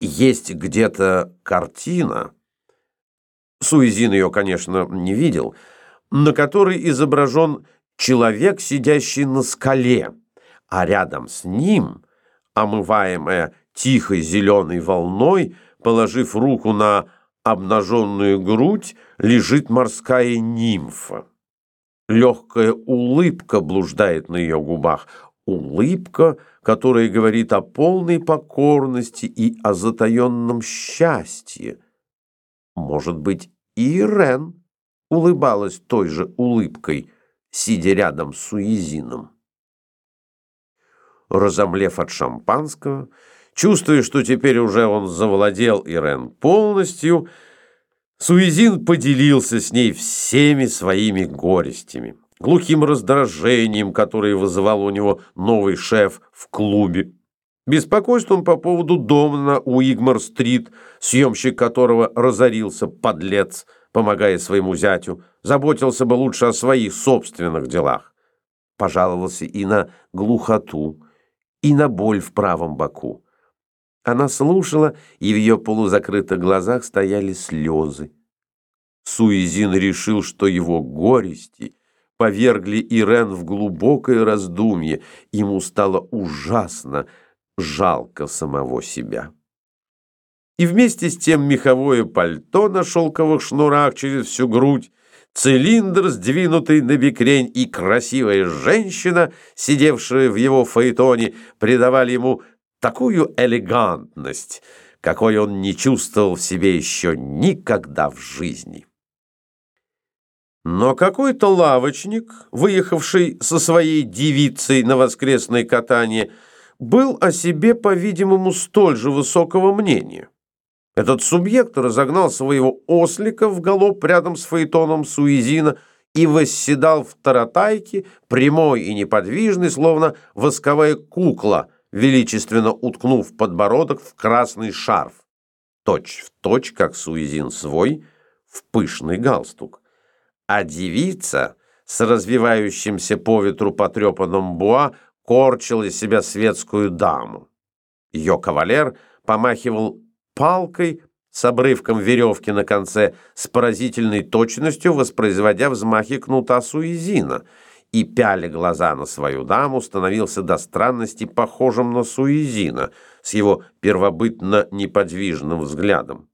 Есть где-то картина, Суизин ее, конечно, не видел, на которой изображен человек, сидящий на скале, а рядом с ним, омываемая тихой зеленой волной, положив руку на обнаженную грудь, лежит морская нимфа. Легкая улыбка блуждает на ее губах, улыбка, которая говорит о полной покорности и о затаенном счастье. Может быть, и Ирен улыбалась той же улыбкой, сидя рядом с Суизином. Разомлев от шампанского, чувствуя, что теперь уже он завладел Ирен полностью, Суизин поделился с ней всеми своими горестями глухим раздражением, которое вызывал у него новый шеф в клубе, беспокойством по поводу дома на Уигмар-стрит, съемщик которого разорился, подлец, помогая своему зятю, заботился бы лучше о своих собственных делах. Пожаловался и на глухоту, и на боль в правом боку. Она слушала, и в ее полузакрытых глазах стояли слезы. Суизин решил, что его горести — повергли Ирен в глубокое раздумье. Ему стало ужасно жалко самого себя. И вместе с тем меховое пальто на шелковых шнурах через всю грудь, цилиндр, сдвинутый на бекрень, и красивая женщина, сидевшая в его фаэтоне, придавали ему такую элегантность, какой он не чувствовал в себе еще никогда в жизни. Но какой-то лавочник, выехавший со своей девицей на воскресное катание, был о себе, по-видимому, столь же высокого мнения. Этот субъект разогнал своего ослика в галоп рядом с фаэтоном Суизина и восседал в таратайке, прямой и неподвижный, словно восковая кукла, величественно уткнув подбородок в красный шарф, точь в точь, как Суизин свой, в пышный галстук а девица с развивающимся по ветру потрепанным буа корчила из себя светскую даму. Ее кавалер помахивал палкой с обрывком веревки на конце с поразительной точностью, воспроизводя взмахи кнута Суизина, и, пяля глаза на свою даму, становился до странности похожим на Суизина с его первобытно неподвижным взглядом.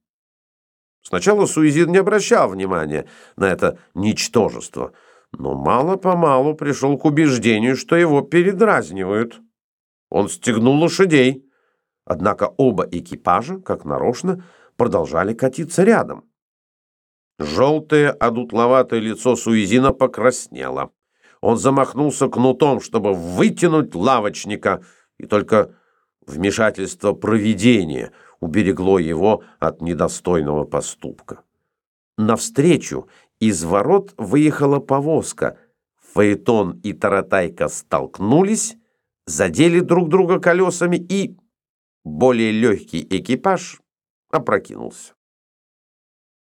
Сначала Суизин не обращал внимания на это ничтожество, но мало-помалу пришел к убеждению, что его передразнивают. Он стегнул лошадей, однако оба экипажа, как нарочно, продолжали катиться рядом. Желтое, одутловатое лицо Суизина покраснело. Он замахнулся кнутом, чтобы вытянуть лавочника, и только вмешательство провидения — уберегло его от недостойного поступка. Навстречу из ворот выехала повозка. Фаэтон и Таратайка столкнулись, задели друг друга колесами и более легкий экипаж опрокинулся.